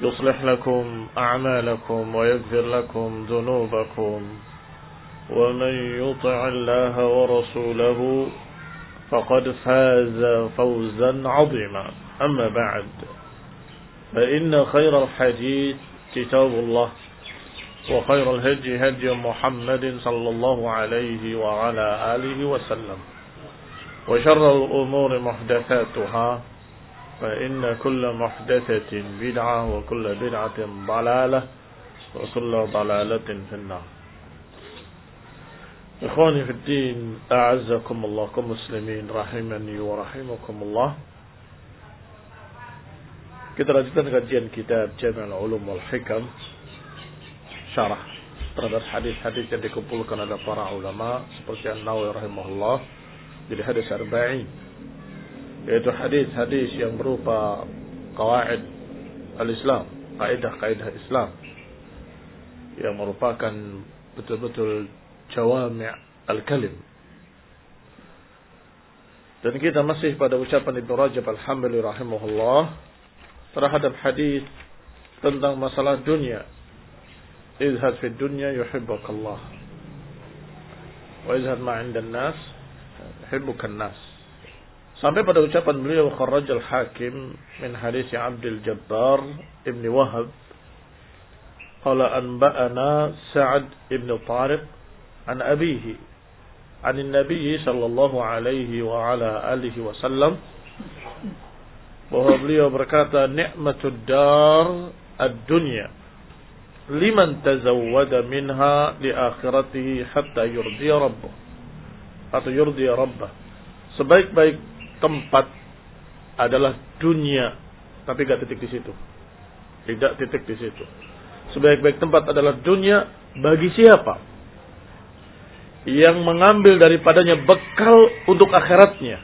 يصلح لكم أعمالكم ويغفر لكم ذنوبكم ومن يطع الله ورسوله فقد فاز فوزا عظيما. أما بعد فإن خير الحديث كتاب الله وخير الهدي هدي محمد صلى الله عليه وعلى آله وسلم وشر الأمور محدثاتها فإن كل محدثة بدعة وكل بدعة ضلالة وكل ضلالة في النار إخواني في الدين أعزكم الله كمسلمين رحمني ورحمكم الله Kita lanjutkan kajian kitab Jami' al-Ulum wal Hikam Syarah terhadap hadis-hadis yang dikumpulkan oleh para ulama seperti An-Nawawi rahimahullah jadi hadis arba'in yaitu hadis-hadis yang berupa kawaid al-Islam, kaidah-kaidah Islam yang merupakan betul-betul jawami' al-kalim. Dan kita masih pada ucapan Ibnu Rajab al-Hambali rahimahullah terhadap hadis tentang masalah dunia. Izhad fi dunya yuhibbukallah. Wa izhad ma 'inda nas yuhibbukan nas. Sampai pada ucapan beliau Kharraj al-Hakim min hadis Abdul Jabbar Ibn Wahab Qala anba'ana Sa'ad ibn Tariq an abihi an nabi sallallahu alaihi wa ala alihi wa sallam bahwa beliau berkata nikmatud dar ad-dunya liman tazawwada minha li akhiratihi hatta yurdi rabbuh atau yurdi rabbah. Sebaik-baik tempat adalah dunia tapi gak titik di situ. Tidak titik di situ. Sebaik-baik tempat adalah dunia bagi siapa? Yang mengambil daripadanya bekal untuk akhiratnya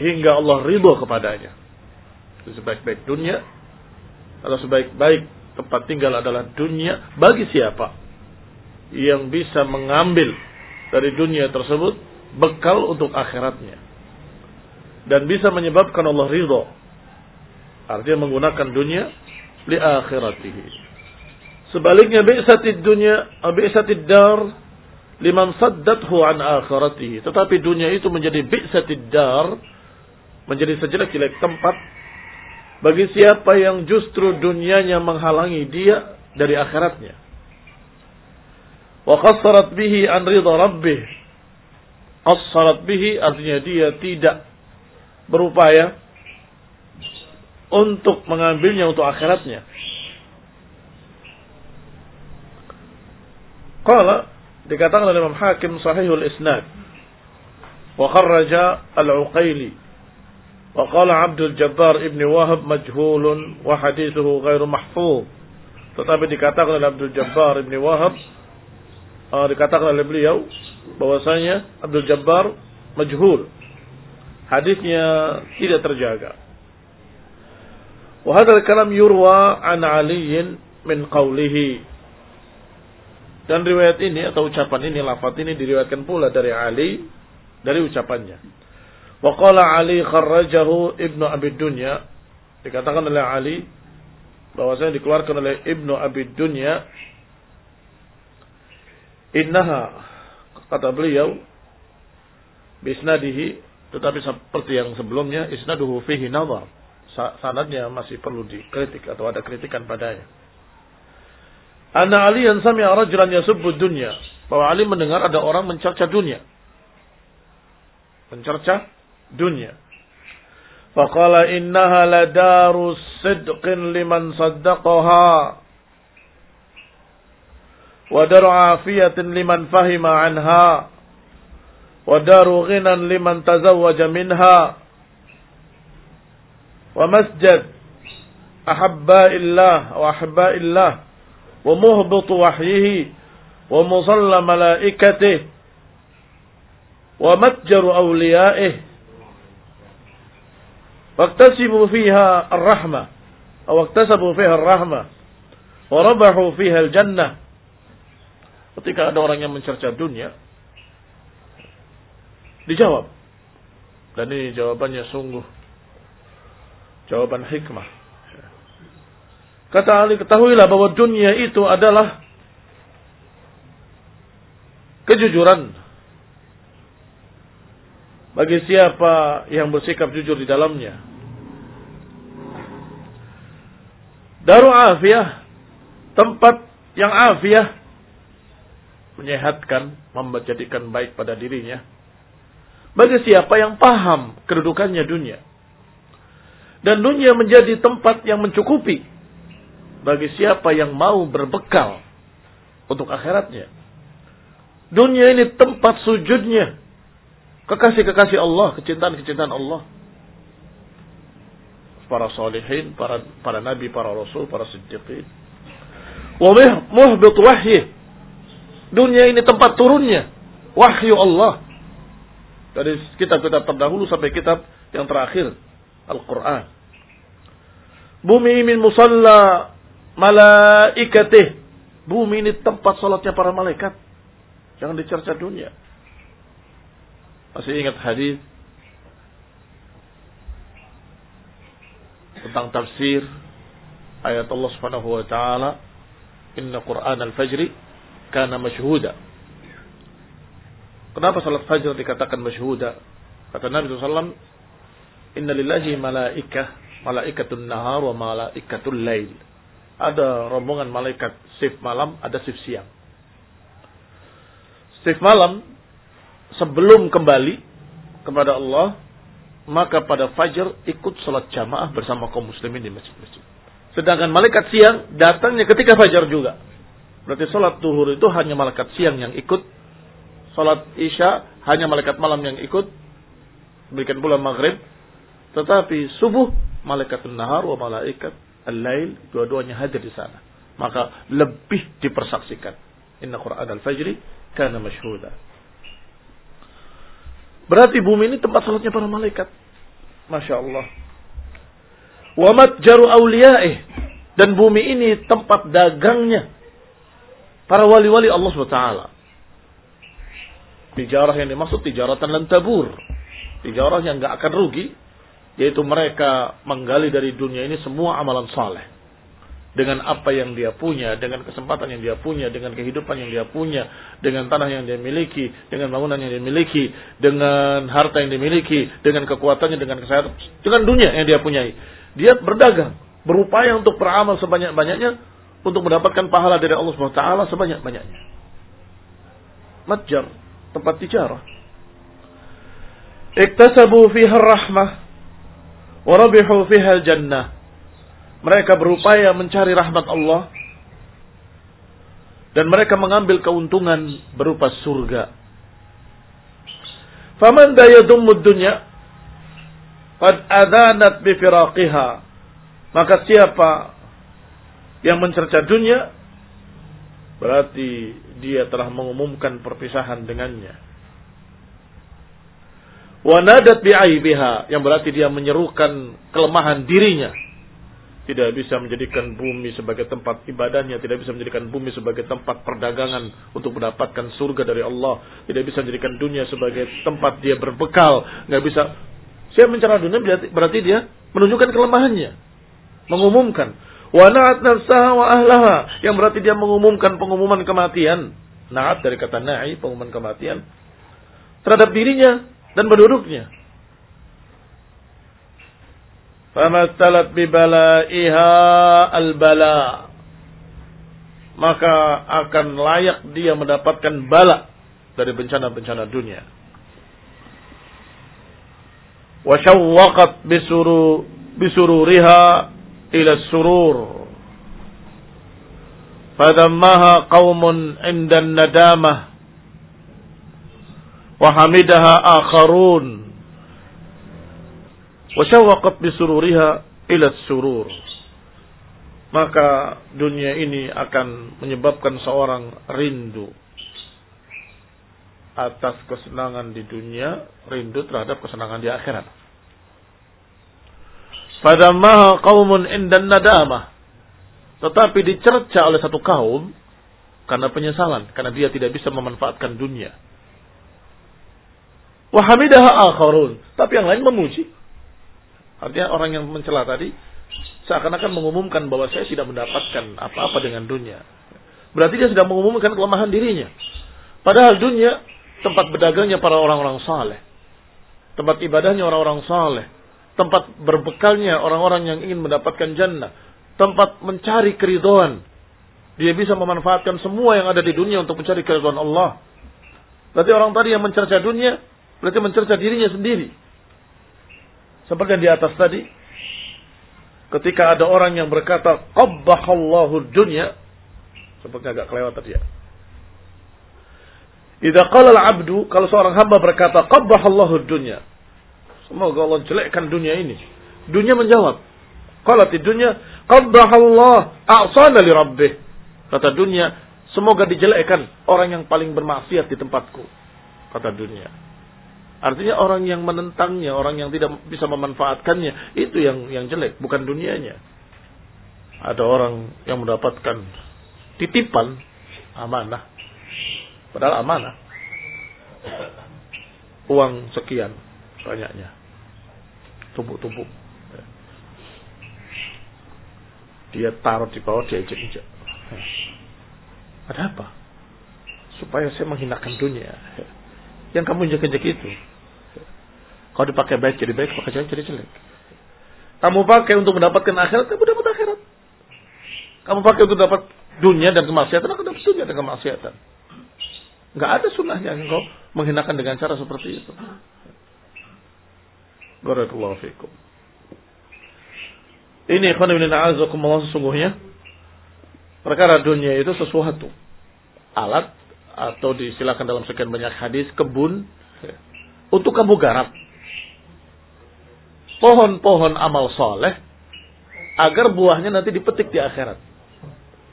hingga Allah ridho kepadanya. Sebaik-baik dunia atau sebaik-baik tempat tinggal adalah dunia bagi siapa? Yang bisa mengambil dari dunia tersebut bekal untuk akhiratnya dan bisa menyebabkan Allah ridho artinya menggunakan dunia li akhiratihi sebaliknya bi'satid dunya bi'satid dar liman saddathu an akhiratihi tetapi dunia itu menjadi bi'satid dar menjadi sejelek-jelek tempat bagi siapa yang justru dunianya menghalangi dia dari akhiratnya. Wa qassarat bihi an ridha rabbih. Qassarat bihi artinya dia tidak berupaya untuk mengambilnya untuk akhiratnya. Qala dikatakan oleh Imam Hakim sahihul isnad. Wa kharraja al-Uqaili wa qala Abdul Jabbar ibn Wahab majhulun wa hadithuhu ghairu mahfuz. Tetapi dikatakan oleh Abdul Jabbar ibn Wahab uh, dikatakan oleh beliau bahwasanya Abdul Jabbar majhul hadisnya tidak terjaga Wahadal kalam yurwa an aliyin min qawlihi. Dan riwayat ini atau ucapan ini, lafaz ini diriwayatkan pula dari Ali dari ucapannya. Wa qala Ali kharrajahu Ibnu Abi Dunya dikatakan oleh Ali bahwasanya dikeluarkan oleh Ibnu Abi Dunya innaha kata beliau bisnadihi tetapi seperti yang sebelumnya isnaduhu fihi nazar sanadnya masih perlu dikritik atau ada kritikan padanya. Anna Ali yang sami'a rajulan yasubbu dunya. Bahwa Ali mendengar ada orang mencerca dunia. Mencerca dunia. Faqala innaha ladaru sidqin liman saddaqaha. Wa daru afiyatin liman fahima anha ودار غنى لمن تزوج منها. ومسجد أحباء الله وأحباء الله ومهبط وحيه ومصلى ملائكته ومتجر أوليائه. واكتسبوا فيها الرحمة أو اكتسبوا فيها الرحمة وربحوا فيها الجنة. Ketika ada orang yang mencerca dunia Dijawab. Dan ini jawabannya sungguh jawaban hikmah. Kata Ali, ketahuilah bahwa dunia itu adalah kejujuran. Bagi siapa yang bersikap jujur di dalamnya. Daru afiyah, tempat yang afiyah, menyehatkan, menjadikan baik pada dirinya bagi siapa yang paham kedudukannya dunia. Dan dunia menjadi tempat yang mencukupi bagi siapa yang mau berbekal untuk akhiratnya. Dunia ini tempat sujudnya. Kekasih-kekasih Allah, kecintaan-kecintaan Allah. Para salihin, para para nabi, para rasul, para siddiqin. Wa muhbit wahyi. Dunia ini tempat turunnya wahyu Allah dari kitab-kitab terdahulu sampai kitab yang terakhir Al-Quran. Bumi min musalla malaikatih. Bumi ini tempat salatnya para malaikat. Jangan dicerca dunia. Masih ingat hadis tentang tafsir ayat Allah Subhanahu wa taala, "Inna Qur'an al-fajri kana mashhuda." Kenapa salat fajr dikatakan masyhuda? Kata Nabi SAW, Inna lillahi malaikah, malaikatun nahar wa malaikatul lail. Ada rombongan malaikat shift malam, ada shift siang. Shift malam, sebelum kembali kepada Allah, maka pada fajar ikut salat jamaah bersama kaum muslimin di masjid-masjid. Sedangkan malaikat siang datangnya ketika fajar juga. Berarti salat duhur itu hanya malaikat siang yang ikut Salat Isya hanya malaikat malam yang ikut. Demikian pula maghrib. Tetapi subuh malaikat nahar wa malaikat al-lail dua-duanya hadir di sana. Maka lebih dipersaksikan. Inna Quran al-Fajri kana masyhuda. Berarti bumi ini tempat salatnya para malaikat. Masya Allah. Wa matjaru awliyaih. Dan bumi ini tempat dagangnya. Para wali-wali Allah SWT. Tijarah yang dimaksud tijaratan lan tabur. Tijarah yang nggak akan rugi, yaitu mereka menggali dari dunia ini semua amalan saleh. Dengan apa yang dia punya, dengan kesempatan yang dia punya, dengan kehidupan yang dia punya, dengan tanah yang dia miliki, dengan bangunan yang dia miliki, dengan harta yang dimiliki, dengan kekuatannya, dengan kesehatan, dengan dunia yang dia punyai. Dia berdagang, berupaya untuk beramal sebanyak-banyaknya untuk mendapatkan pahala dari Allah SWT sebanyak-banyaknya. Matjar, tempat tijarah. Iktasabu fiha rahmah wa rabihu fiha jannah. Mereka berupaya mencari rahmat Allah dan mereka mengambil keuntungan berupa surga. Faman dayadummu dunya qad adanat bi firaqiha. Maka siapa yang mencerca dunia berarti dia telah mengumumkan perpisahan dengannya. Wanadat bi'aibiha yang berarti dia menyerukan kelemahan dirinya. tidak bisa menjadikan bumi sebagai tempat ibadahnya, tidak bisa menjadikan bumi sebagai tempat perdagangan untuk mendapatkan surga dari Allah, tidak bisa menjadikan dunia sebagai tempat dia berbekal, nggak bisa. Saya mencela dunia berarti dia menunjukkan kelemahannya, mengumumkan wa na'at nafsaha wa ahlaha yang berarti dia mengumumkan pengumuman kematian. Na'at dari kata na'i, pengumuman kematian terhadap dirinya dan penduduknya. Famastalat bibalaiha al-bala. Maka akan layak dia mendapatkan bala dari bencana-bencana dunia. Wasyawwaqat bisuru bisururiha ila surur. Fadammaha qaumun indan nadamah. Wahamidaha akharun Wasyawaqat bisururiha ila surur. Maka dunia ini akan menyebabkan seorang rindu atas kesenangan di dunia, rindu terhadap kesenangan di akhirat. Fadamaha qaumun indan nadamah. Tetapi dicerca oleh satu kaum karena penyesalan, karena dia tidak bisa memanfaatkan dunia. Wahamidaha akharun. Tapi yang lain memuji. Artinya orang yang mencela tadi seakan-akan mengumumkan bahwa saya tidak mendapatkan apa-apa dengan dunia. Berarti dia sudah mengumumkan kelemahan dirinya. Padahal dunia tempat berdagangnya para orang-orang saleh. Tempat ibadahnya orang-orang saleh. Tempat berbekalnya orang-orang yang ingin mendapatkan jannah. Tempat mencari keridoan. Dia bisa memanfaatkan semua yang ada di dunia untuk mencari keridoan Allah. Berarti orang tadi yang mencerca dunia, berarti mencerca dirinya sendiri. Seperti yang di atas tadi. Ketika ada orang yang berkata, Qabbahallahu dunya. Seperti agak kelewat tadi ya. Idza qala al-'abdu kalau seorang hamba berkata qabbahallahu dunya. Semoga Allah jelekkan dunia ini. Dunia menjawab, qalat dunya qabbahallah a'sana li rabbih. Kata dunia, semoga dijelekkan orang yang paling bermaksiat di tempatku. Kata dunia. Artinya orang yang menentangnya, orang yang tidak bisa memanfaatkannya, itu yang yang jelek, bukan dunianya. Ada orang yang mendapatkan titipan amanah, padahal amanah. Uang sekian banyaknya, tumpuk-tumpuk. Dia taruh di bawah, dia injek-injek. Ada apa? Supaya saya menghinakan dunia yang kamu injek-injek itu. Kalau dipakai baik jadi baik, pakai jelek jadi jelek. Kamu pakai untuk mendapatkan akhirat, kamu dapat akhirat. Kamu pakai untuk dapat dunia dan kemaksiatan, kamu dapat dunia dan kemaksiatan. Enggak ada sunnahnya engkau menghinakan dengan cara seperti itu. Barakallahu fikum. Ini ikhwan ibn a'azakumullah sesungguhnya perkara dunia itu sesuatu. Alat atau disilakan dalam sekian banyak hadis kebun untuk kamu garap. Pohon-pohon amal soleh agar buahnya nanti dipetik di akhirat.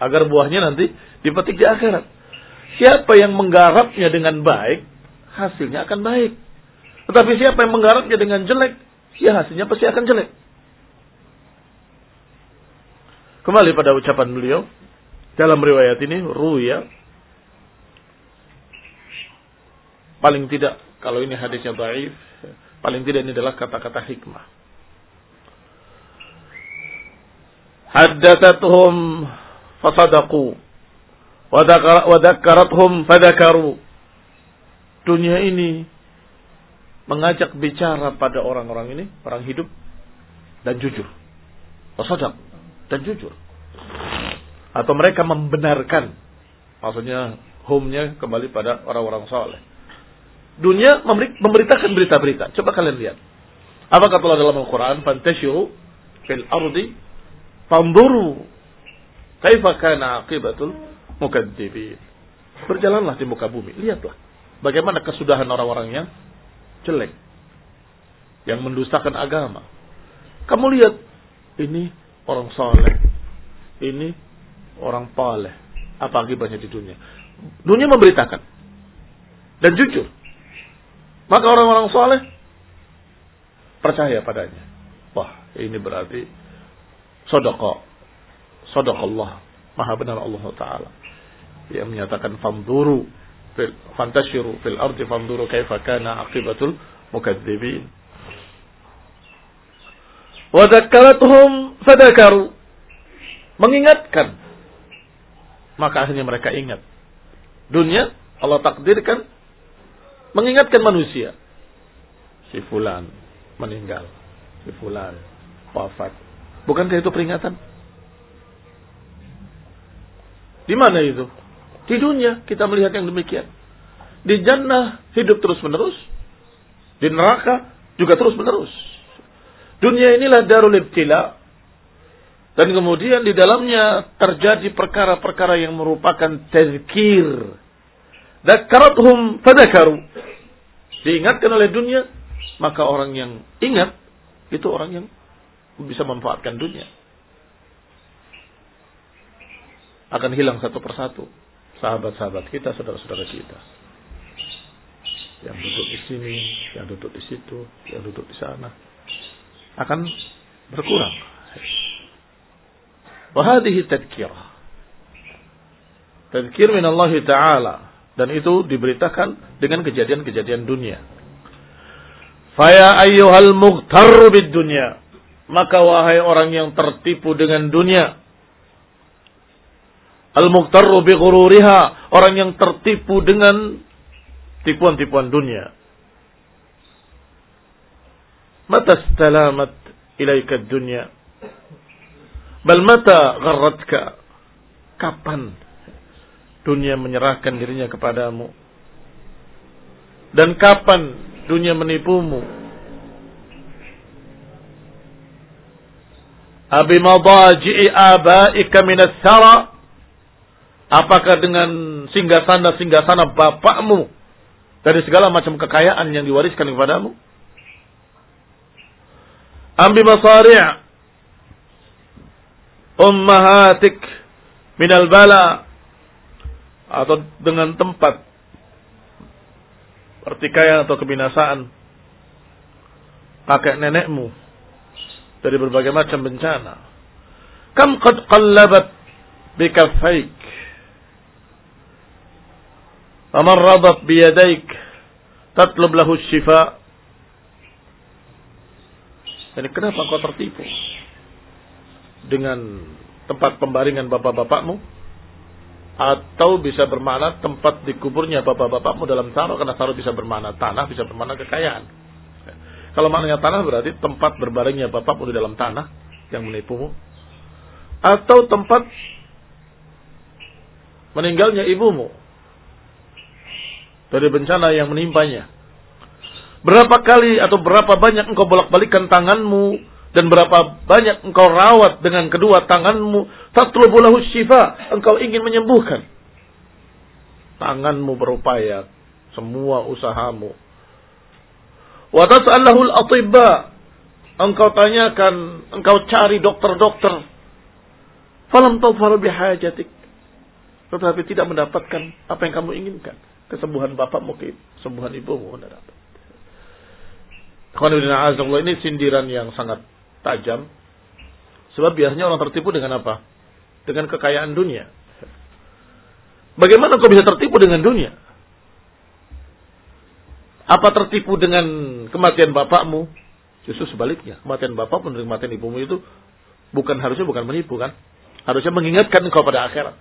Agar buahnya nanti dipetik di akhirat. Siapa yang menggarapnya dengan baik hasilnya akan baik tetapi siapa yang menggarapnya dengan jelek ya hasilnya pasti akan jelek kembali pada ucapan beliau dalam riwayat ini ruya Paling tidak kalau ini hadisnya baik, paling tidak ini adalah kata-kata hikmah. Haddatsatuhum fasadaqu wa dzakarathum fadzakaru. Dunia ini mengajak bicara pada orang-orang ini, orang hidup dan jujur. Fasadaq dan jujur. Atau mereka membenarkan. Maksudnya humnya kembali pada orang-orang saleh dunia memberitakan berita-berita. Coba kalian lihat. Apa kata Allah dalam Al-Quran? Fantashiru fil ardi fanzuru kaifa kana aqibatul mukadzibin. Berjalanlah di muka bumi. Lihatlah. Bagaimana kesudahan orang-orang yang jelek. Yang mendustakan agama. Kamu lihat. Ini orang saleh. Ini orang paleh. Apa akibatnya di dunia? Dunia memberitakan. Dan jujur. Maka orang-orang soleh percaya padanya. Wah, ini berarti Sadaqa. Sadaqallah. Maha benar Allah Ta'ala. Yang menyatakan fanduru. Fantashiru fil ardi fanduru kaifa kana akibatul mukadzibin. Wadakkaratuhum fadakaru. Mengingatkan. Maka akhirnya mereka ingat. Dunia Allah takdirkan mengingatkan manusia. Si fulan meninggal. Si fulan wafat. Bukankah itu peringatan? Di mana itu? Di dunia kita melihat yang demikian. Di jannah hidup terus menerus. Di neraka juga terus menerus. Dunia inilah darul ibtila. Dan kemudian di dalamnya terjadi perkara-perkara yang merupakan tazkir. Dakarathum fadakaru. Diingatkan oleh dunia, maka orang yang ingat itu orang yang bisa memanfaatkan dunia. Akan hilang satu persatu sahabat-sahabat kita, saudara-saudara kita. Yang duduk di sini, yang duduk di situ, yang duduk di sana. Akan berkurang. Wahadihi tadkirah. Tadkir min Allah Ta'ala. Dan itu diberitakan dengan kejadian-kejadian dunia. Faya ayyuhal mughtar bid dunya. Maka wahai orang yang tertipu dengan dunia. Al-mughtarru bi ghururiha, orang yang tertipu dengan tipuan-tipuan dunia. Mata stalamat ilaika dunya? Bal mata gharratka? Kapan dunia menyerahkan dirinya kepadamu? Dan kapan dunia menipumu? Abi madaji'i abaika minas sara Apakah dengan singgasana-singgasana bapakmu dari segala macam kekayaan yang diwariskan kepadamu? Ambi masari' ummahatik minal bala atau dengan tempat pertikaian atau kebinasaan kakek nenekmu dari berbagai macam bencana. Kam qad qallabat bikaffaik Amar radat biyadaik tatlub lahu syifa. Dan kenapa kau tertipu dengan tempat pembaringan bapak-bapakmu? Atau bisa bermakna tempat dikuburnya bapak-bapakmu dalam taruh. Karena taruh bisa bermakna tanah, bisa bermakna kekayaan. Kalau maknanya tanah berarti tempat berbaringnya bapakmu di dalam tanah yang menipumu. Atau tempat meninggalnya ibumu dari bencana yang menimpanya. Berapa kali atau berapa banyak engkau bolak-balikan tanganmu dan berapa banyak engkau rawat dengan kedua tanganmu tatlubu lahu syifa engkau ingin menyembuhkan. Tanganmu berupaya semua usahamu. Wa tas'alahu al-atibba engkau tanyakan engkau cari dokter-dokter. Falam tawfar bihajatik tetapi tidak mendapatkan apa yang kamu inginkan kesembuhan bapakmu, kesembuhan ibumu Anda dapat. Ini sindiran yang sangat tajam. Sebab biasanya orang tertipu dengan apa? Dengan kekayaan dunia. Bagaimana kau bisa tertipu dengan dunia? Apa tertipu dengan kematian bapakmu? Justru sebaliknya. Kematian bapakmu dan kematian ibumu itu bukan harusnya bukan menipu kan? Harusnya mengingatkan engkau pada akhirat.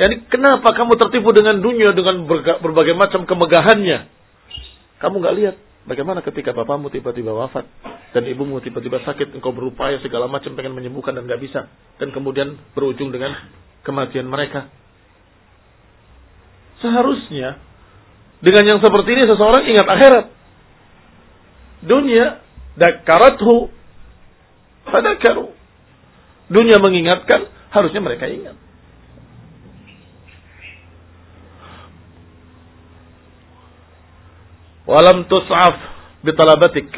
Yani kenapa kamu tertipu dengan dunia dengan berbagai macam kemegahannya? Kamu nggak lihat bagaimana ketika bapakmu tiba-tiba wafat dan ibumu tiba-tiba sakit, engkau berupaya segala macam pengen menyembuhkan dan nggak bisa, dan kemudian berujung dengan kematian mereka. Seharusnya dengan yang seperti ini seseorang ingat akhirat. Dunia dakarathu fadakaru. Dunia mengingatkan, harusnya mereka ingat. Walam tus'af bitalabatik.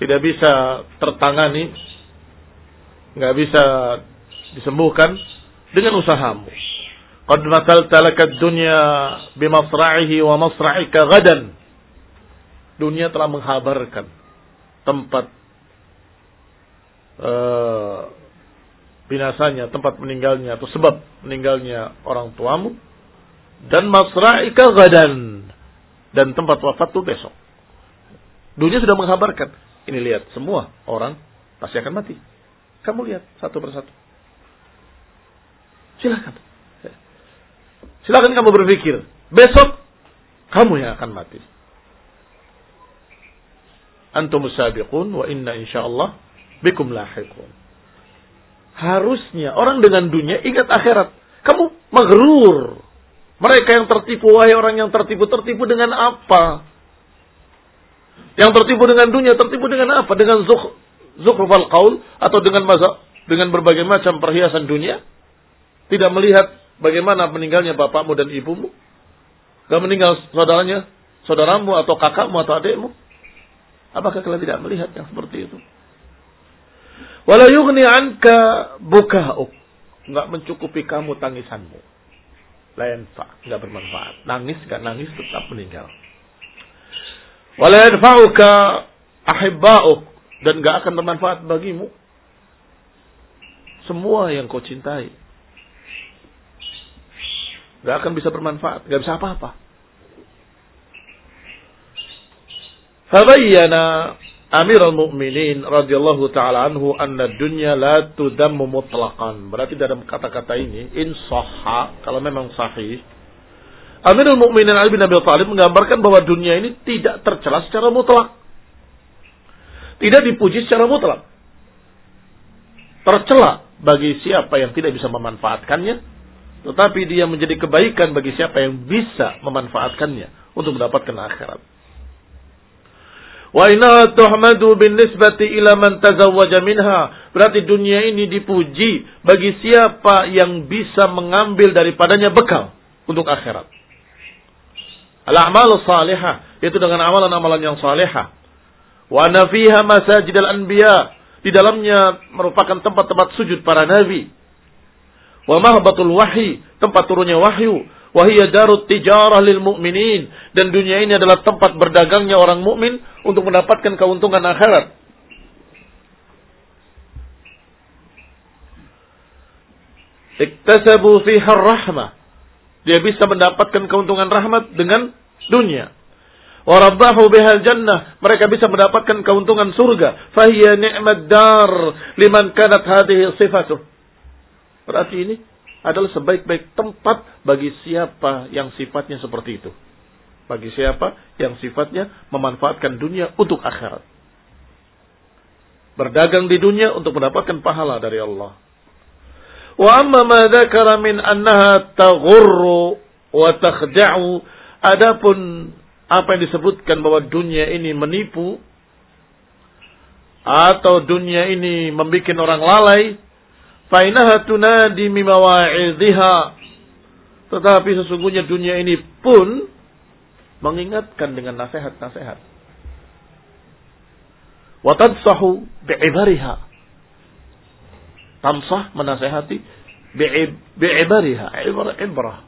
Tidak bisa tertangani. Nggak bisa disembuhkan dengan usahamu. Qad masalta lakad dunya bimasra'ihi wa masra'ika gadan dunia telah menghabarkan tempat uh, binasanya, tempat meninggalnya atau sebab meninggalnya orang tuamu. Dan masra'ika gadan dan tempat wafat itu besok. Dunia sudah menghabarkan. Ini lihat, semua orang pasti akan mati. Kamu lihat satu persatu. Silakan. Silakan kamu berpikir. Besok kamu yang akan mati. Antum sabiqun wa inna insyaallah bikum lahiqun. Harusnya orang dengan dunia ingat akhirat. Kamu maghrur. Mereka yang tertipu, wahai orang yang tertipu, tertipu dengan apa? Yang tertipu dengan dunia, tertipu dengan apa? Dengan zukh, zukhrufal qaul atau dengan masa, dengan berbagai macam perhiasan dunia? Tidak melihat bagaimana meninggalnya bapakmu dan ibumu? Gak meninggal saudaranya, saudaramu atau kakakmu atau adikmu? Apakah kalian tidak melihat yang seperti itu? Wala yughni anka buka'uk. Enggak mencukupi kamu tangisanmu. Lain pak, enggak bermanfaat. Nangis enggak nangis tetap meninggal. Wala yadfa'uka ahibba'uk dan enggak akan bermanfaat bagimu semua yang kau cintai. Enggak akan bisa bermanfaat, enggak bisa apa-apa. Fabayyana Amirul Mukminin radhiyallahu taala anhu anna dunya la tudammu mutlaqan. Berarti dalam kata-kata ini in sahha kalau memang sahih Amirul Mukminin Ali bin Abi Thalib menggambarkan bahwa dunia ini tidak tercela secara mutlak. Tidak dipuji secara mutlak. Tercela bagi siapa yang tidak bisa memanfaatkannya, tetapi dia menjadi kebaikan bagi siapa yang bisa memanfaatkannya untuk mendapatkan akhirat. Wa inna tuhmadu bin nisbati ila man tazawwaja minha. Berarti dunia ini dipuji bagi siapa yang bisa mengambil daripadanya bekal untuk akhirat. Al-a'mal salihah yaitu dengan amalan-amalan yang salihah. Wa anna fiha masajid al-anbiya. Di dalamnya merupakan tempat-tempat sujud para nabi. Wa mahbatul wahyi, tempat turunnya wahyu Wahia darut tijarah lil mu'minin. Dan dunia ini adalah tempat berdagangnya orang mukmin untuk mendapatkan keuntungan akhirat. Iktasabu fiha rahmah. Dia bisa mendapatkan keuntungan rahmat dengan dunia. Warabahu bihal jannah. Mereka bisa mendapatkan keuntungan surga. Fahiyya ni'mad dar liman kanat hadihi sifatuh. Berarti ini adalah sebaik-baik tempat bagi siapa yang sifatnya seperti itu. Bagi siapa yang sifatnya memanfaatkan dunia untuk akhirat. Berdagang di dunia untuk mendapatkan pahala dari Allah. Wa amma ma dzakara min annaha taghurru wa takhda'u adapun apa yang disebutkan bahwa dunia ini menipu atau dunia ini membuat orang lalai Fainaha tunadi mimawa'idhiha. Tetapi sesungguhnya dunia ini pun mengingatkan dengan nasihat-nasihat. Watadsahu bi'ibariha. Tamsah menasehati bi'ibariha. Ibrah.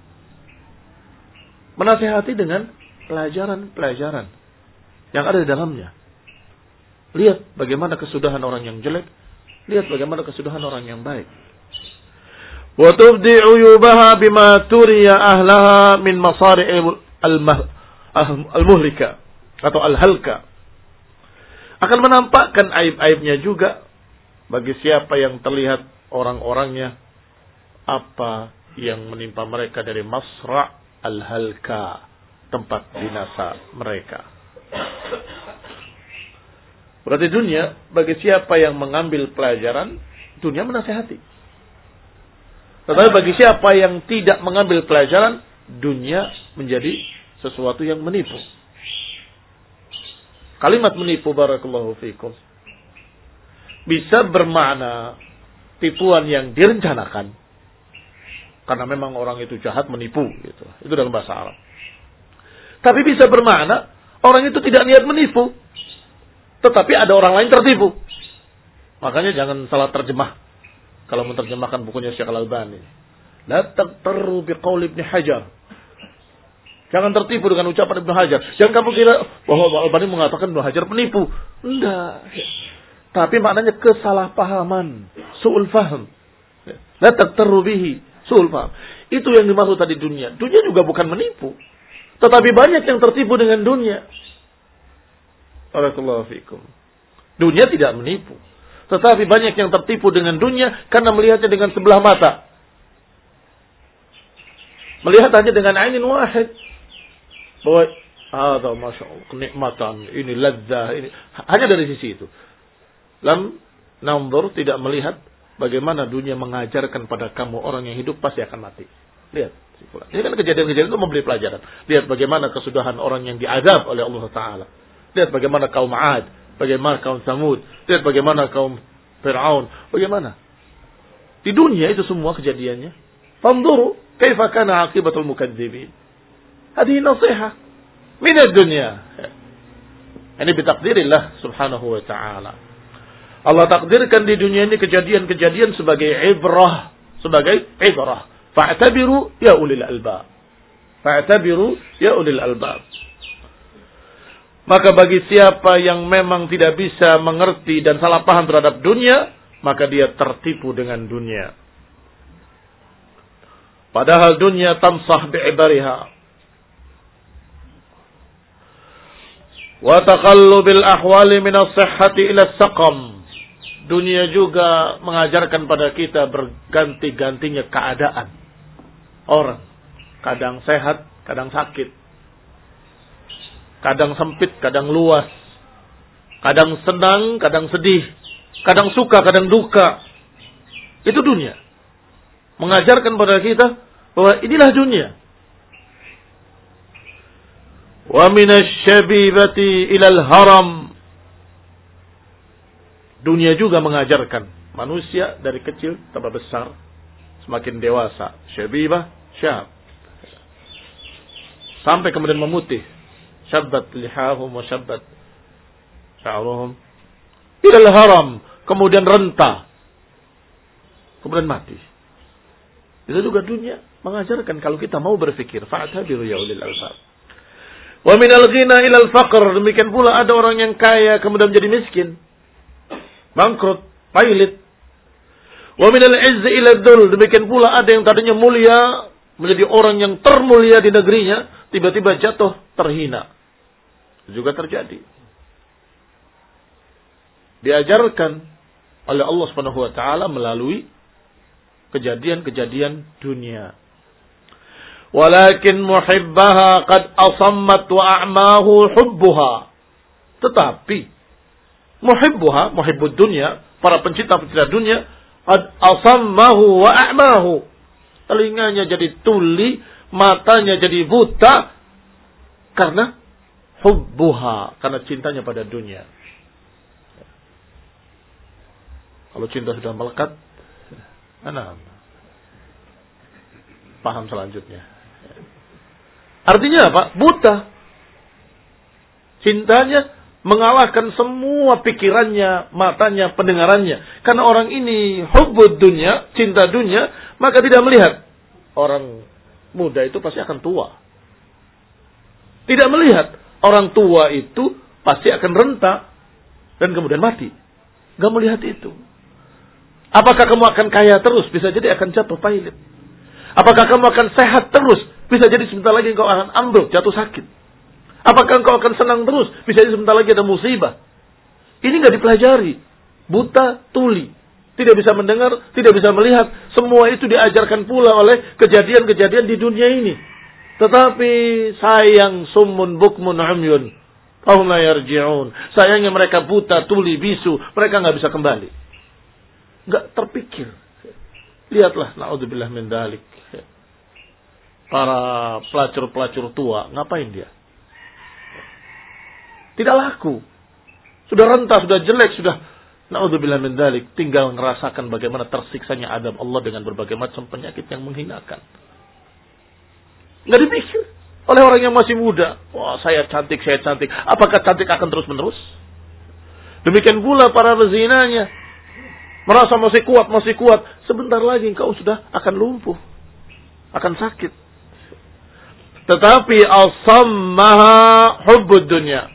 Menasehati dengan pelajaran-pelajaran yang ada di dalamnya. Lihat bagaimana kesudahan orang yang jelek Lihat bagaimana kesudahan orang yang baik. Wa tubdi uyubaha bima turiya ahlaha min masari al-muhlika atau al-halka. Akan menampakkan aib-aibnya juga bagi siapa yang terlihat orang-orangnya apa yang menimpa mereka dari masra' al-halka tempat binasa mereka. Berarti dunia bagi siapa yang mengambil pelajaran, dunia menasehati. Tetapi bagi siapa yang tidak mengambil pelajaran, dunia menjadi sesuatu yang menipu. Kalimat menipu barakallahu fikum bisa bermakna tipuan yang direncanakan. Karena memang orang itu jahat menipu gitu. Itu dalam bahasa Arab. Tapi bisa bermakna orang itu tidak niat menipu, tetapi ada orang lain tertipu. Makanya jangan salah terjemah. Kalau menerjemahkan bukunya Syekh Al-Albani. La taqtarru biqaul Ibnu Hajar. Jangan tertipu dengan ucapan Ibnu Hajar. Jangan kamu kira bahwa Al-Albani mengatakan Ibnu Hajar penipu. Enggak. Tapi maknanya kesalahpahaman. Su'ul faham. La taktaru bihi. Su'ul faham. Itu yang dimaksud tadi dunia. Dunia juga bukan menipu. Tetapi banyak yang tertipu dengan dunia. Barakallahu fikum. Dunia tidak menipu. Tetapi banyak yang tertipu dengan dunia karena melihatnya dengan sebelah mata. Melihat hanya dengan ainin wahid. Bahwa ada masya Allah, kenikmatan, ini lezat, ini hanya dari sisi itu. Lam nanzur tidak melihat bagaimana dunia mengajarkan pada kamu orang yang hidup pasti akan mati. Lihat. Ini kan kejadian-kejadian itu memberi pelajaran. Lihat bagaimana kesudahan orang yang diazab oleh Allah Ta'ala. Lihat bagaimana kaum Ad, bagaimana kaum Samud, lihat bagaimana kaum Fir'aun, bagaimana. Di dunia itu semua kejadiannya. Fanduru kaifa kana akibatul mukadzibin. Hadihi nasihat min dunia. Ini bitakdirillah subhanahu wa ta'ala. Allah takdirkan di dunia ini kejadian-kejadian sebagai ibrah. Sebagai ibrah. Fa'tabiru ya ulil albab. Fa'tabiru ya ulil albab. Maka bagi siapa yang memang tidak bisa mengerti dan salah paham terhadap dunia, maka dia tertipu dengan dunia. Padahal dunia tamsah bi'ibariha. Wa taqallubil ahwali minas sihhati ila saqam. Dunia juga mengajarkan pada kita berganti-gantinya keadaan. Orang. Kadang sehat, kadang sakit. Kadang sempit, kadang luas. Kadang senang, kadang sedih. Kadang suka, kadang duka. Itu dunia. Mengajarkan pada kita bahwa inilah dunia. Wa minasyabibati ilal haram Dunia juga mengajarkan manusia dari kecil tambah besar, semakin dewasa, syabibah, syab. Sampai kemudian memutih. Syabbat lihahum wa syabbat sya'ruhum. Ilal haram. Kemudian renta. Kemudian mati. Itu juga dunia mengajarkan kalau kita mau berpikir. Fa'atabiru ya ulil albab. Wa minal ghina ilal faqr. Demikian pula ada orang yang kaya kemudian menjadi miskin bangkrut, pailit. Wa minal izzi ila dhul. Demikian pula ada yang tadinya mulia menjadi orang yang termulia di negerinya, tiba-tiba jatuh terhina. Juga terjadi. Diajarkan oleh Allah Subhanahu wa taala melalui kejadian-kejadian dunia. Walakin muhibbaha qad asammat wa a'mahu hubbuha. Tetapi muhibbuha, muhibbud dunia, para pencinta-pencinta dunia, ad asammahu wa a'mahu. Telinganya jadi tuli, matanya jadi buta karena hubbuha, karena cintanya pada dunia. Kalau cinta sudah melekat, mana? Paham selanjutnya. Artinya apa? Buta. Cintanya mengalahkan semua pikirannya, matanya, pendengarannya. Karena orang ini hubud dunia, cinta dunia, maka tidak melihat orang muda itu pasti akan tua. Tidak melihat orang tua itu pasti akan renta dan kemudian mati. Gak melihat itu. Apakah kamu akan kaya terus? Bisa jadi akan jatuh pailit. Apakah kamu akan sehat terus? Bisa jadi sebentar lagi engkau akan ambruk, jatuh sakit. Apakah engkau akan senang terus? Bisa jadi sebentar lagi ada musibah. Ini nggak dipelajari. Buta, tuli. Tidak bisa mendengar, tidak bisa melihat. Semua itu diajarkan pula oleh kejadian-kejadian di dunia ini. Tetapi sayang summun bukmun. Fahum yarji'un. Sayangnya mereka buta, tuli, bisu. Mereka nggak bisa kembali. Nggak terpikir. Lihatlah, na'udzubillah min dalik. Para pelacur-pelacur tua, ngapain dia? Tidak laku. Sudah rentah, sudah jelek, sudah Naudzubillah min dzalik, tinggal merasakan bagaimana tersiksanya adab Allah dengan berbagai macam penyakit yang menghinakan. Nggak dipikir oleh orang yang masih muda. Wah, saya cantik, saya cantik. Apakah cantik akan terus-menerus? Demikian pula para pezinanya. Merasa masih kuat, masih kuat. Sebentar lagi engkau sudah akan lumpuh. Akan sakit. Tetapi asammaha hubbud dunya.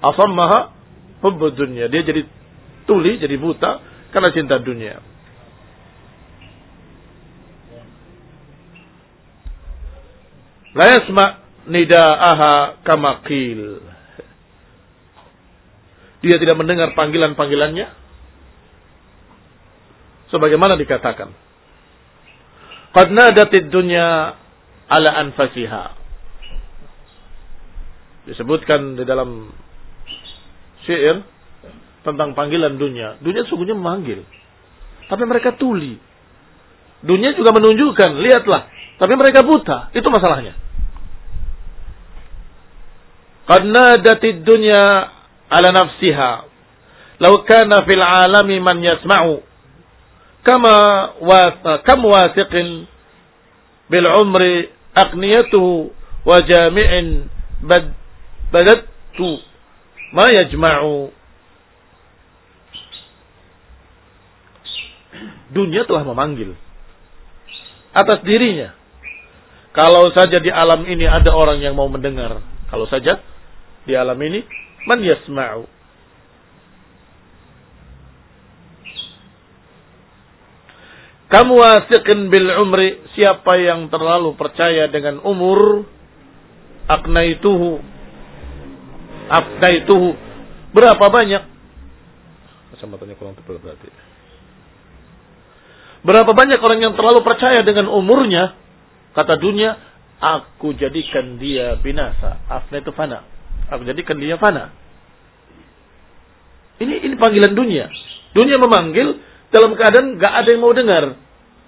Asammaha hubbud dunya. Dia jadi tuli, jadi buta karena cinta dunia. La yasma nida'aha kamakil. Dia tidak mendengar panggilan-panggilannya. Sebagaimana dikatakan. Qad nadatid dunya ala anfasiha. Disebutkan di dalam syair tentang panggilan dunia. Dunia sungguhnya memanggil. Tapi mereka tuli. Dunia juga menunjukkan, lihatlah. Tapi mereka buta. Itu masalahnya. Qad nadatid dunya ala nafsiha. Lau kana fil alami man yasma'u. Kama kam wasiqin bil umri wa jami'in bad badattu ma yajma'u. Dunia telah memanggil atas dirinya. Kalau saja di alam ini ada orang yang mau mendengar. Kalau saja di alam ini man yasma'u kamu wasiqin bil umri siapa yang terlalu percaya dengan umur aknaituhu. Aknaituhu. Berapa banyak? Kacamatanya kurang tebal berarti. Berapa banyak orang yang terlalu percaya dengan umurnya? Kata dunia aku jadikan dia binasa. Afnaitu fana. Aku jadikan dia fana. Ini ini panggilan dunia. Dunia memanggil dalam keadaan gak ada yang mau dengar.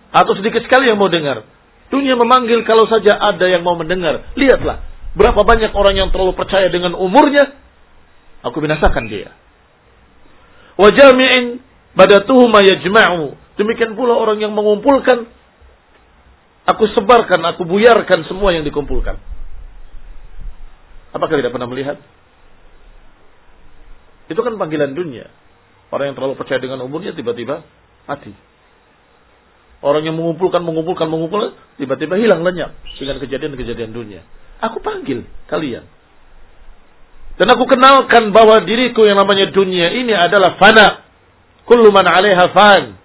Atau sedikit sekali yang mau dengar. Dunia memanggil kalau saja ada yang mau mendengar. Lihatlah. Berapa banyak orang yang terlalu percaya dengan umurnya. Aku binasakan dia. Wajami'in badatuhu ma yajma'u. Demikian pula orang yang mengumpulkan. Aku sebarkan, aku buyarkan semua yang dikumpulkan. Apakah tidak pernah melihat? Itu kan panggilan dunia. Orang yang terlalu percaya dengan umurnya tiba-tiba mati. Orang yang mengumpulkan, mengumpulkan, mengumpulkan, tiba-tiba hilang lenyap dengan kejadian-kejadian dunia. Aku panggil kalian. Dan aku kenalkan bahwa diriku yang namanya dunia ini adalah fana. Kullu man alaiha fan.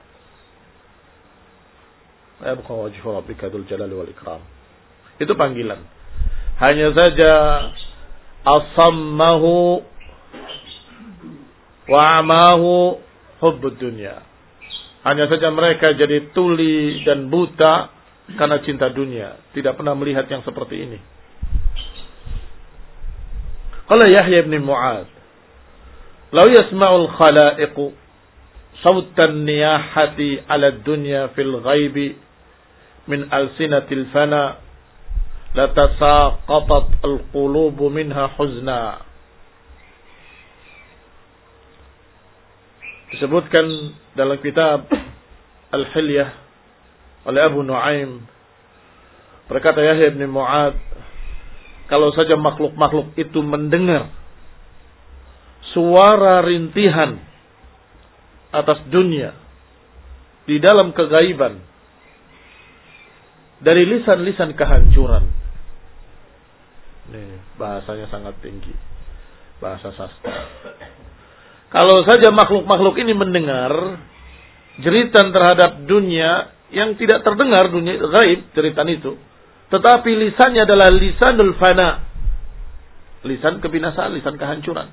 Itu panggilan. Hanya saja asammahu wa amahu hubbud dunia. Hanya saja mereka jadi tuli dan buta karena cinta dunia. Tidak pernah melihat yang seperti ini. Qala Yahya bin Mu'ad. Lau yasma'ul khalaiqu sautan niyahati ala dunya fil ghaibi min alsinatil fana latasaqatat alqulubu minha huzna disebutkan dalam kitab Al-Hilyah oleh Abu Nuaim berkata Yahya bin Mu'ad kalau saja makhluk-makhluk itu mendengar suara rintihan atas dunia di dalam kegaiban dari lisan-lisan kehancuran Nih, bahasanya sangat tinggi. Bahasa sastra. Kalau saja makhluk-makhluk ini mendengar jeritan terhadap dunia yang tidak terdengar dunia gaib jeritan itu, tetapi lisannya adalah lisanul fana. Lisan kebinasaan, lisan kehancuran.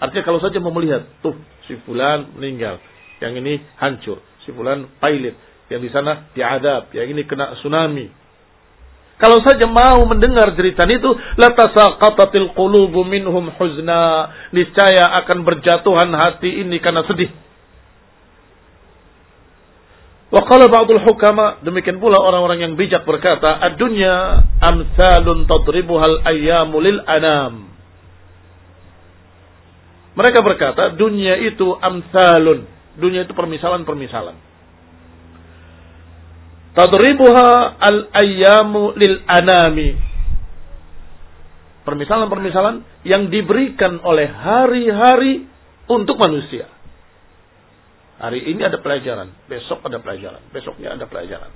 Artinya kalau saja mau melihat, tuh si fulan meninggal, yang ini hancur, si fulan pilot, yang di sana diadab, yang ini kena tsunami, kalau saja mau mendengar cerita itu, latasaqatatil qulubu minhum huzna. Niscaya akan berjatuhan hati ini karena sedih. Wa qala ba'dul hukama, demikian pula orang-orang yang bijak berkata, ad-dunya amsalun tadribuhal ayyamu lil anam. Mereka berkata, dunia itu amsalun. Dunia itu permisalan-permisalan tadribuha al-ayyamu lil anami. Permisalan-permisalan yang diberikan oleh hari-hari untuk manusia. Hari ini ada pelajaran, besok ada pelajaran, besoknya ada pelajaran.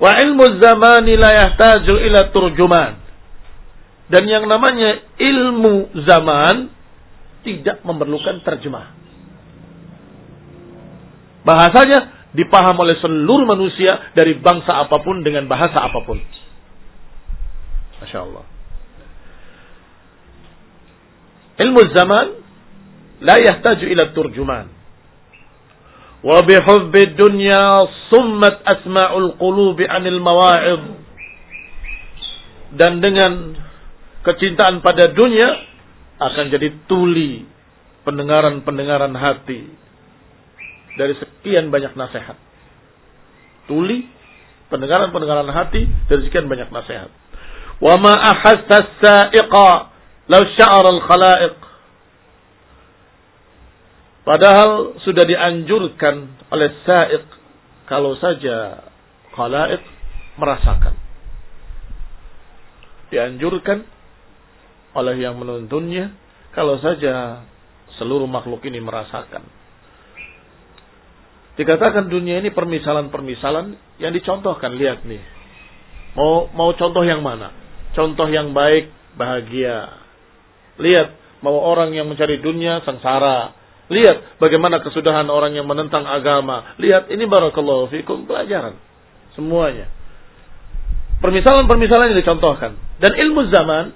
Wa ilmu zamani la yahtaju ila turjuman. Dan yang namanya ilmu zaman tidak memerlukan terjemah. Bahasanya dipaham oleh seluruh manusia dari bangsa apa pun dengan bahasa apa pun. Masya Allah. Ilmu zaman la yahtaju ila turjuman. Wa bihubbi dunya summat asma'ul qulubi anil mawa'id. Dan dengan kecintaan pada dunia akan jadi tuli pendengaran-pendengaran hati dari sekian banyak nasihat. Tuli pendengaran-pendengaran hati dari sekian banyak nasihat. Wa ma ahassa as-sa'iqa law sya'ara al-khalaiq. Padahal sudah dianjurkan oleh sa'iq kalau saja khalaiq merasakan. Dianjurkan oleh yang menuntunnya kalau saja seluruh makhluk ini merasakan. Dikatakan dunia ini permisalan-permisalan yang dicontohkan. Lihat nih. Mau mau contoh yang mana? Contoh yang baik, bahagia. Lihat, mau orang yang mencari dunia, sengsara. Lihat bagaimana kesudahan orang yang menentang agama. Lihat, ini barakallahu fikum pelajaran. Semuanya. Permisalan-permisalan yang dicontohkan. Dan ilmu zaman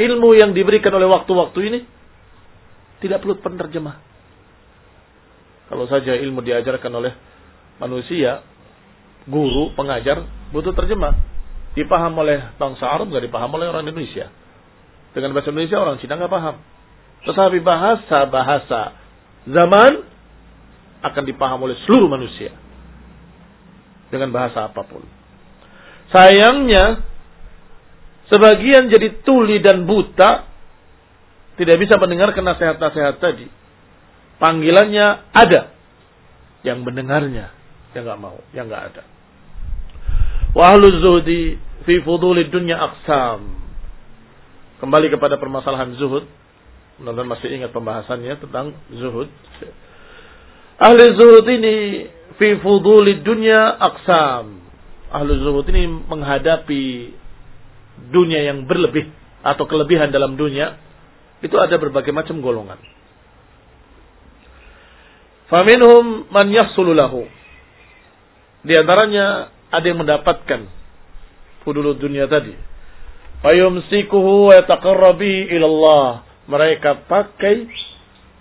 ilmu yang diberikan oleh waktu-waktu ini tidak perlu penerjemah. Kalau saja ilmu diajarkan oleh manusia, guru, pengajar, butuh terjemah. Dipaham oleh bangsa Arab, nggak dipaham oleh orang Indonesia. Dengan bahasa Indonesia orang Cina nggak paham. Tetapi bahasa-bahasa zaman akan dipaham oleh seluruh manusia. Dengan bahasa apa pun. Sayangnya, Sebagian jadi tuli dan buta, tidak bisa mendengarkan nasihat-nasihat tadi. Panggilannya ada, yang mendengarnya, yang nggak mau, yang nggak ada. Wahlu zuhdi fi fuduli dunya aksam. Kembali kepada permasalahan zuhud. Mudah-mudahan masih ingat pembahasannya tentang zuhud. Ahli zuhud ini fi fuduli dunya aksam. Ahli zuhud ini menghadapi dunia yang berlebih atau kelebihan dalam dunia itu ada berbagai macam golongan. Faminhum man yahsulu lahu. Di antaranya ada yang mendapatkan fudul dunia tadi. Fayumsikuhu wa yataqarrabi ila Allah. Mereka pakai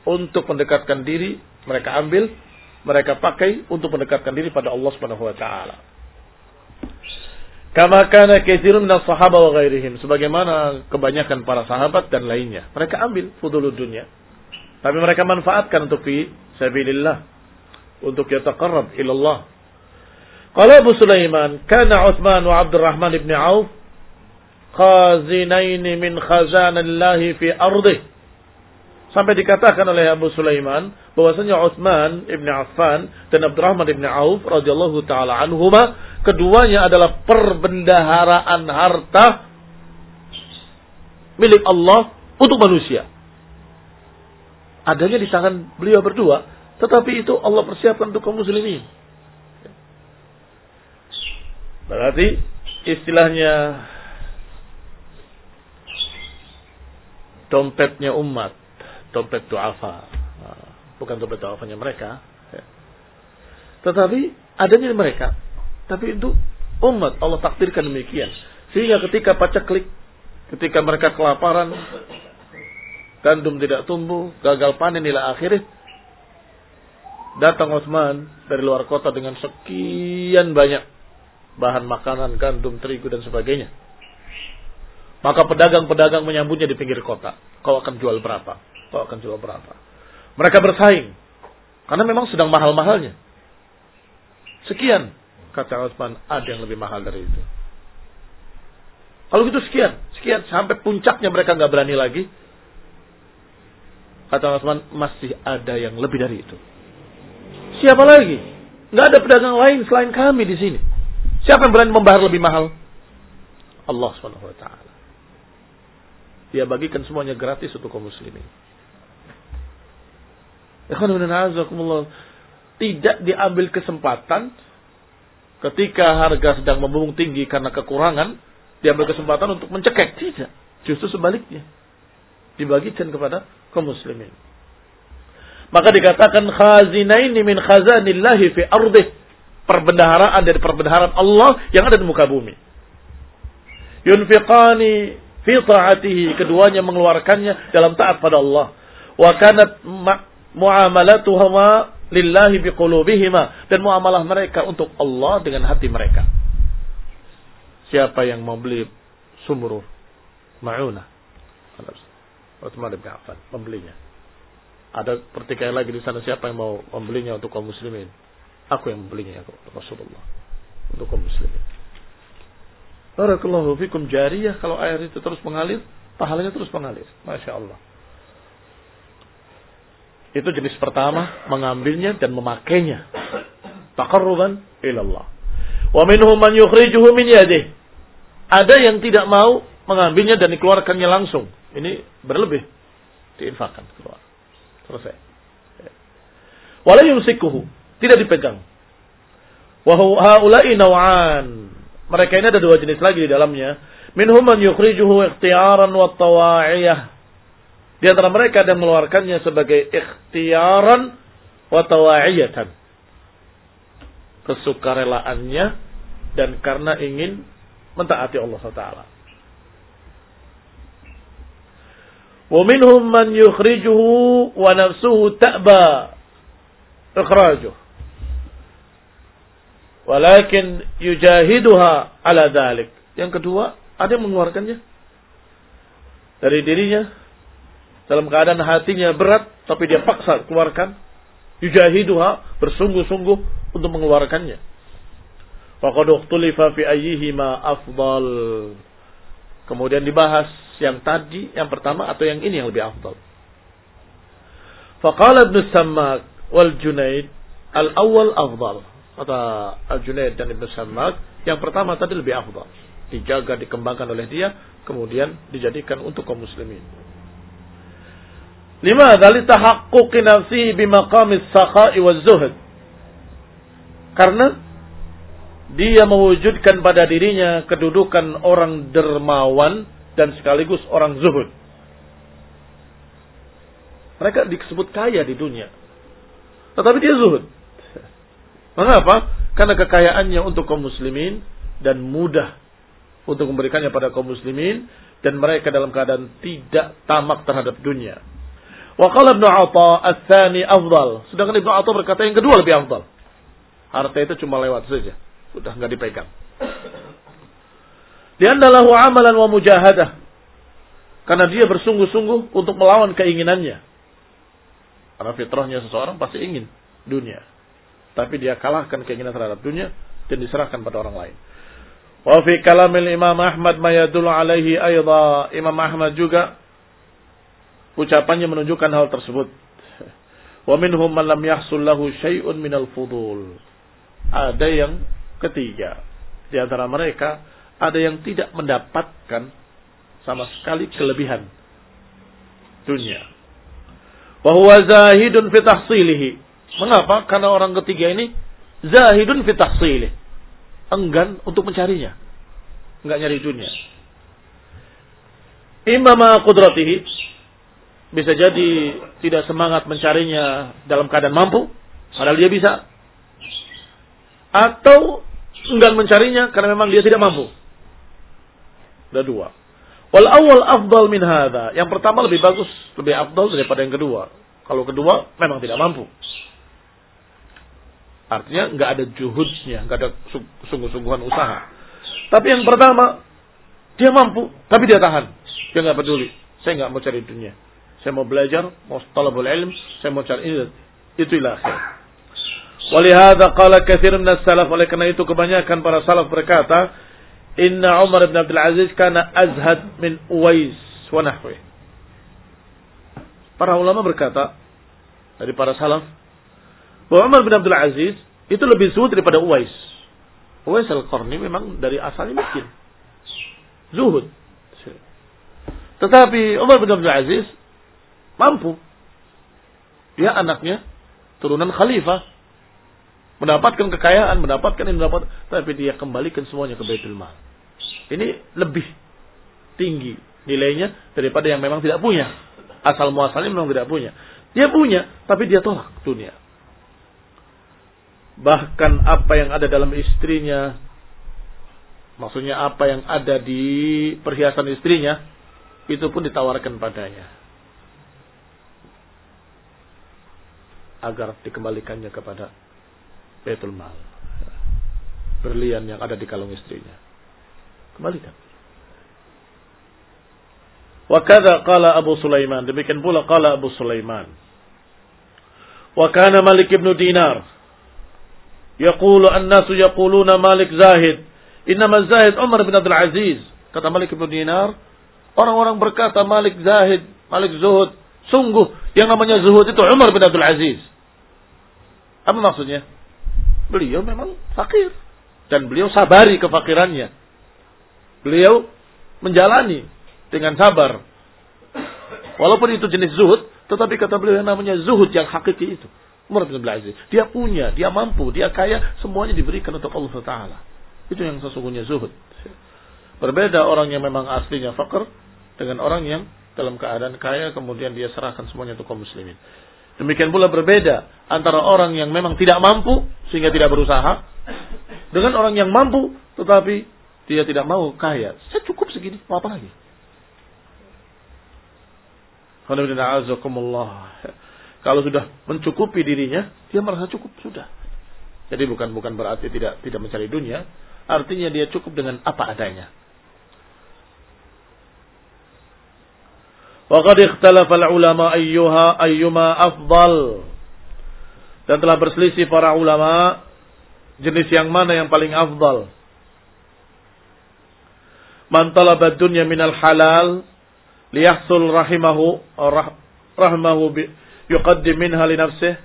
untuk mendekatkan diri, mereka ambil, mereka pakai untuk mendekatkan diri pada Allah Subhanahu wa taala. Kama kana katsirun minas sahaba wa ghairihim. Sebagaimana kebanyakan para sahabat dan lainnya. Mereka ambil fudulud dunia. Tapi mereka manfaatkan untuk fi sabilillah. Untuk yataqarrab ilallah. Qala Abu Sulaiman, kana Utsman wa Abdurrahman ibn Auf khazinain min khazanillahi fi ardih. Sampai dikatakan oleh Abu Sulaiman bahwasanya Utsman ibn Affan dan Abdurrahman ibn Auf radhiyallahu taala anhuma keduanya adalah perbendaharaan harta milik Allah untuk manusia. Adanya di tangan beliau berdua, tetapi itu Allah persiapkan untuk kaum muslimin. Berarti istilahnya dompetnya umat dompet duafa. Bukan dompet duafanya mereka. Tetapi adanya di mereka. Tapi itu umat Allah takdirkan demikian. Sehingga ketika paceklik, ketika mereka kelaparan, gandum tidak tumbuh, gagal panen ila akhirnya, datang Utsman dari luar kota dengan sekian banyak bahan makanan, gandum, terigu dan sebagainya. Maka pedagang-pedagang menyambutnya di pinggir kota. Kau akan jual berapa? Kau akan jual berapa? Mereka bersaing. Karena memang sedang mahal-mahalnya. Sekian. Kata Utsman, ada yang lebih mahal dari itu. Kalau gitu sekian. Sekian. Sampai puncaknya mereka nggak berani lagi. Kata Utsman, masih ada yang lebih dari itu. Siapa lagi? Nggak ada pedagang lain selain kami di sini. Siapa yang berani membayar lebih mahal? Allah Subhanahu wa taala. Dia bagikan semuanya gratis untuk kaum muslimin. Tidak diambil kesempatan ketika harga sedang membumbung tinggi karena kekurangan, diambil kesempatan untuk mencekek. Tidak. Justru sebaliknya. Dibagikan kepada kaum muslimin. Maka dikatakan khazinaini min khazanillahi fi ardih. Perbendaharaan dari perbendaharaan Allah yang ada di muka bumi. Yunfiqani fi ta'atihi. Keduanya mengeluarkannya dalam taat pada Allah. Wa kanat muamalatuhuma lillahi biqulubihima. Dan muamalah mereka untuk Allah dengan hati mereka. Siapa yang mau beli sumur ma'una? Utsman bin Affan membelinya. Ada pertikaian lagi di sana siapa yang mau membelinya untuk kaum muslimin? Aku yang membelinya ya Rasulullah untuk kaum muslimin. Barakallahu fikum jariyah kalau air itu terus mengalir, pahalanya terus mengalir. Masya Allah. Itu jenis pertama, mengambilnya dan memakainya. Taqarruban ilallah. Wa minhum man yukhrijuhu min yadih. Ada yang tidak mau mengambilnya dan dikeluarkannya langsung. Ini berlebih. Diinfakkan keluar. Selesai. Wala yumsikuhu. Tidak dipegang. Wa haula'i naw'an. Mereka ini ada dua jenis lagi di dalamnya. Minhum man yukhrijuhu ikhtiaran wa tawa'iyah. Di antara mereka ada yang mengeluarkannya sebagai ikhtiaran wa tawa'iyatan. Kesukarelaannya dan karena ingin mentaati Allah SWT. ومنهم من يخرجه ونفسه تأبى إخراجه ولكن يجاهدها على ذلك yang kedua ada yang mengeluarkannya dari dirinya dalam keadaan hatinya berat tapi dia paksa keluarkan yujahiduha bersungguh-sungguh untuk mengeluarkannya faqad ukhtulifa fi ayyihima afdal kemudian dibahas yang tadi, yang pertama atau yang ini yang lebih afdal. Faqala Ibn Sammak wal Junaid al-awwal afdal. Kata Al-Junaid dan Ibn Sammak, yang pertama tadi lebih afdal. Dijaga, dikembangkan oleh dia, kemudian dijadikan untuk kaum muslimin. Lima dari tahakkuki nafsi bimaqamis sakha'i wa zuhud. Karena dia mewujudkan pada dirinya kedudukan orang dermawan dan sekaligus orang zuhud. Mereka disebut kaya di dunia. Tetapi dia zuhud. Mengapa? Karena kekayaannya untuk kaum muslimin dan mudah untuk memberikannya pada kaum muslimin dan mereka dalam keadaan tidak tamak terhadap dunia. Wa qala Ibnu Atha ats-tsani afdal. Sedangkan Ibnu Atha berkata yang kedua lebih afdal. Harta itu cuma lewat saja, sudah nggak dipegang. Liannalahu amalan wa mujahadah. Karena dia bersungguh-sungguh untuk melawan keinginannya. Karena fitrahnya seseorang pasti ingin dunia. Tapi dia kalahkan keinginan terhadap dunia dan diserahkan pada orang lain. Wa fi kalamil Imam Ahmad mayadul alaihi ayda. Imam Ahmad juga ucapannya menunjukkan hal tersebut. Wa minhum man lam yahsul lahu syai'un minal fudul. Ada yang ketiga di antara mereka ada yang tidak mendapatkan sama sekali kelebihan dunia. Bahwa zahidun fi tahsilihi. Mengapa? Karena orang ketiga ini zahidun fi tahsilih. Enggan untuk mencarinya. Enggak nyari dunia. Imama kudratihi. Bisa jadi tidak semangat mencarinya dalam keadaan mampu. Padahal dia bisa. Atau enggan mencarinya karena memang dia tidak mampu. Ada dua. Wal awal afdal min hadha. Yang pertama lebih bagus, lebih afdal daripada yang kedua. Kalau kedua memang tidak mampu. Artinya nggak ada juhudnya, nggak ada sungguh-sungguhan usaha. Tapi yang pertama dia mampu, tapi dia tahan. Dia nggak peduli. Saya nggak mau cari dunia. Saya mau belajar, mau talabul ilm, saya mau cari ini. Itu akhir. Walihada qala kathir min salaf oleh karena itu kebanyakan para salaf berkata Inna Umar bin Abdul Aziz kana azhad min Uwais wa nahwi. Para ulama berkata dari para salaf bahwa Umar bin Abdul Aziz itu lebih zuhud daripada Uwais. Uwais al-Qarni memang dari asalnya miskin. Zuhud. Tetapi Umar bin Abdul Aziz mampu. Dia anaknya turunan khalifah mendapatkan kekayaan, mendapatkan ini, mendapat, tapi dia kembalikan semuanya ke Baitul Mal. Ini lebih tinggi nilainya daripada yang memang tidak punya. Asal muasalnya memang tidak punya. Dia punya, tapi dia tolak dunia. Bahkan apa yang ada dalam istrinya, maksudnya apa yang ada di perhiasan istrinya, itu pun ditawarkan padanya. Agar dikembalikannya kepada Betul Mal. Berlian yang ada di kalung istrinya. Kembalikan. Wakada qala Abu Sulaiman. Demikian pula qala Abu Sulaiman. Wa kana Malik ibn Dinar. Yaqulu an-nasu yaquluna Malik Zahid. Innama Zahid Umar bin Abdul Aziz. Kata Malik ibn Dinar. Orang-orang berkata Malik Zahid. Malik Zuhud. Sungguh yang namanya Zuhud itu Umar bin Abdul Aziz. Apa maksudnya? Beliau memang fakir. Dan beliau sabari kefakirannya. Beliau menjalani dengan sabar. Walaupun itu jenis zuhud, tetapi kata beliau yang namanya zuhud yang hakiki itu. Umar bin Aziz. Dia punya, dia mampu, dia kaya, semuanya diberikan untuk Allah Taala. Itu yang sesungguhnya zuhud. Berbeda orang yang memang aslinya fakir dengan orang yang dalam keadaan kaya kemudian dia serahkan semuanya untuk kaum muslimin. Demikian pula berbeda antara orang yang memang tidak mampu sehingga tidak berusaha dengan orang yang mampu tetapi dia tidak mau kaya. Saya cukup segini, mau apa lagi? Kalau sudah mencukupi dirinya, dia merasa cukup sudah. Jadi bukan bukan berarti tidak tidak mencari dunia, artinya dia cukup dengan apa adanya. Waqad ikhtalafa ulama ayyuha ayyuma afdal. Dan telah berselisih para ulama jenis yang mana yang paling afdal. Man talaba dunya minal halal liyahsul rahimahu rah, rahmahu bi, yuqaddim minha li nafsih.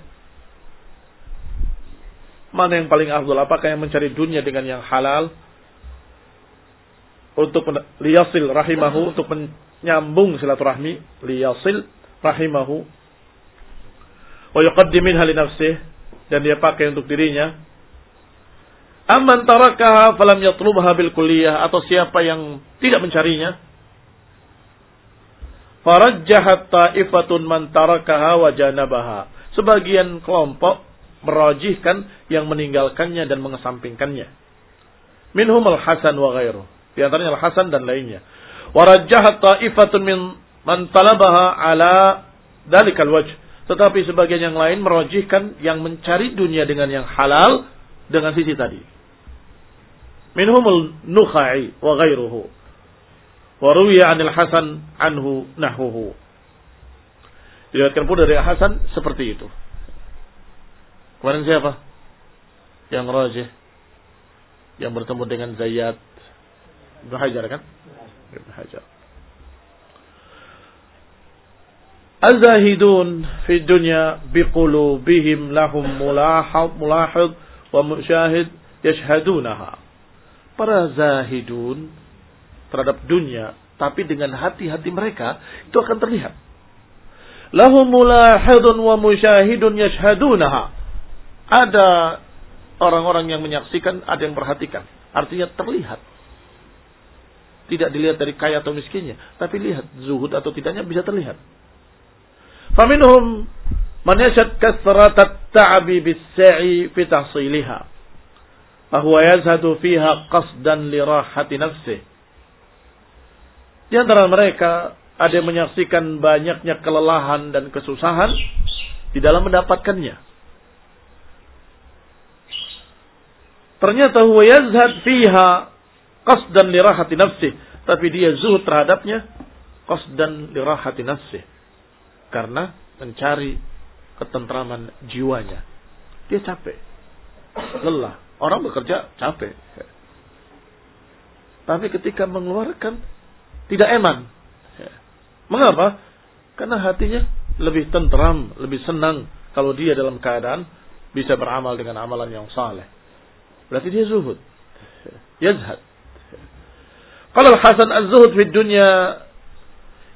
Mana yang paling afdal? Apakah yang mencari dunia dengan yang halal? Untuk liyasil rahimahu untuk menyambung silaturahmi liyasil rahimahu wa yuqaddim minha li nafsih dan dia pakai untuk dirinya amman tarakaha falam yatlubha bil kulliyah atau siapa yang tidak mencarinya Farajjahat ta'ifatun man tarakaha wa janabaha. Sebagian kelompok merajihkan yang meninggalkannya dan mengesampingkannya. Minhum al-Hasan wa ghairu. Di antaranya al-Hasan dan lainnya. Warajjahat ta'ifatun min man talabaha ala dalikal wajh. Tetapi sebagian yang lain merajihkan yang mencari dunia dengan yang halal dengan sisi tadi. Minhumul nukhai wa ghairuhu. Waruya anil Hasan anhu nahuhu. Diriwayatkan pun dari Hasan seperti itu. Kemarin siapa? Yang rajih. Yang bertemu dengan Zayyad. Ibn Hajar kan? Ibn Hajar. Az-zahidun fi dunya biqulubihim lahum mulahid mulahid wa musyahid yashhadunaha. Para zahidun terhadap dunia, tapi dengan hati-hati mereka itu akan terlihat. Lahum mulahidun wa musyahidun yashhadunaha. Ada orang-orang yang menyaksikan, ada yang perhatikan. Artinya terlihat. Tidak dilihat dari kaya atau miskinnya, tapi lihat zuhud atau tidaknya bisa terlihat. Faminhum man yashad kasrat at-ta'bi bis-sa'i fi tahsiliha. Bahwa yazhadu fiha qasdan li rahati nafsihi di antara mereka ada yang menyaksikan banyaknya kelelahan dan kesusahan di dalam mendapatkannya. Ternyata huwa yazhad fiha qasdan lirahati nafsih. Tapi dia zuhud terhadapnya qasdan lirahati nafsih. Karena mencari ketentraman jiwanya. Dia capek. Lelah. Orang bekerja capek. Tapi ketika mengeluarkan tidak eman. Mengapa? Karena hatinya lebih tentram, lebih senang kalau dia dalam keadaan bisa beramal dengan amalan yang saleh. Berarti dia zuhud. Yazhad. Kalau Hasan az-zuhud di dunia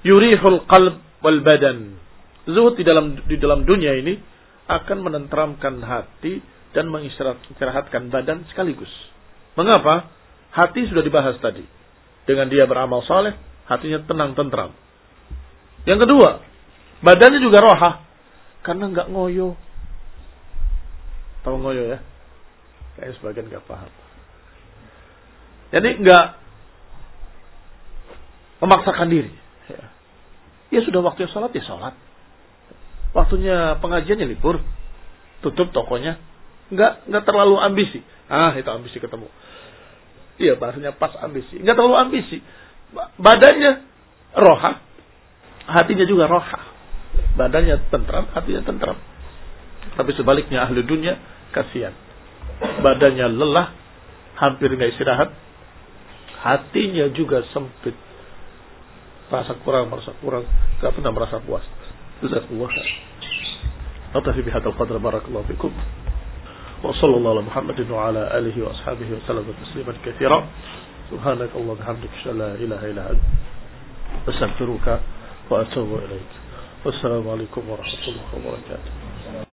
yurihul qalb wal badan. Zuhud di dalam di dalam dunia ini akan menentramkan hati dan mengistirahatkan badan sekaligus. Mengapa? Hati sudah dibahas tadi dengan dia beramal saleh, hatinya tenang tentram. Yang kedua, badannya juga roha. Karena nggak ngoyo. Tahu ngoyo ya? Kayak sebagian nggak paham. Jadi nggak memaksakan diri. Ya sudah waktunya sholat ya sholat. Waktunya pengajiannya libur, tutup tokonya. Nggak nggak terlalu ambisi. Ah itu ambisi ketemu. Iya bahasanya pas ambisi. Nggak terlalu ambisi. Badannya roha, hatinya juga roha. Badannya tentram, hatinya tentram. Tapi sebaliknya ahli dunia kasihan. Badannya lelah, hampir nggak istirahat. Hatinya juga sempit. Merasa kurang, merasa kurang. Gak pernah merasa puas. Jazakumullah khair. أطفي بهذا القدر بارك الله فيكم. وصلى الله على محمد وعلى آله وأصحابه وسلم تسليما كثيرا. سبحانك اللهم وبحمدك أشهد لا إله إلا أنت أستغفرك وأتوب إليك. والسلام عليكم ورحمة الله وبركاته.